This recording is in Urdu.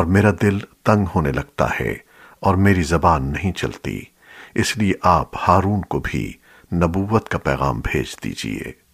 اور میرا دل تنگ ہونے لگتا ہے اور میری زبان نہیں چلتی۔ اس لیے آپ ہارون کو بھی نبوت کا پیغام بھیج دیجیے۔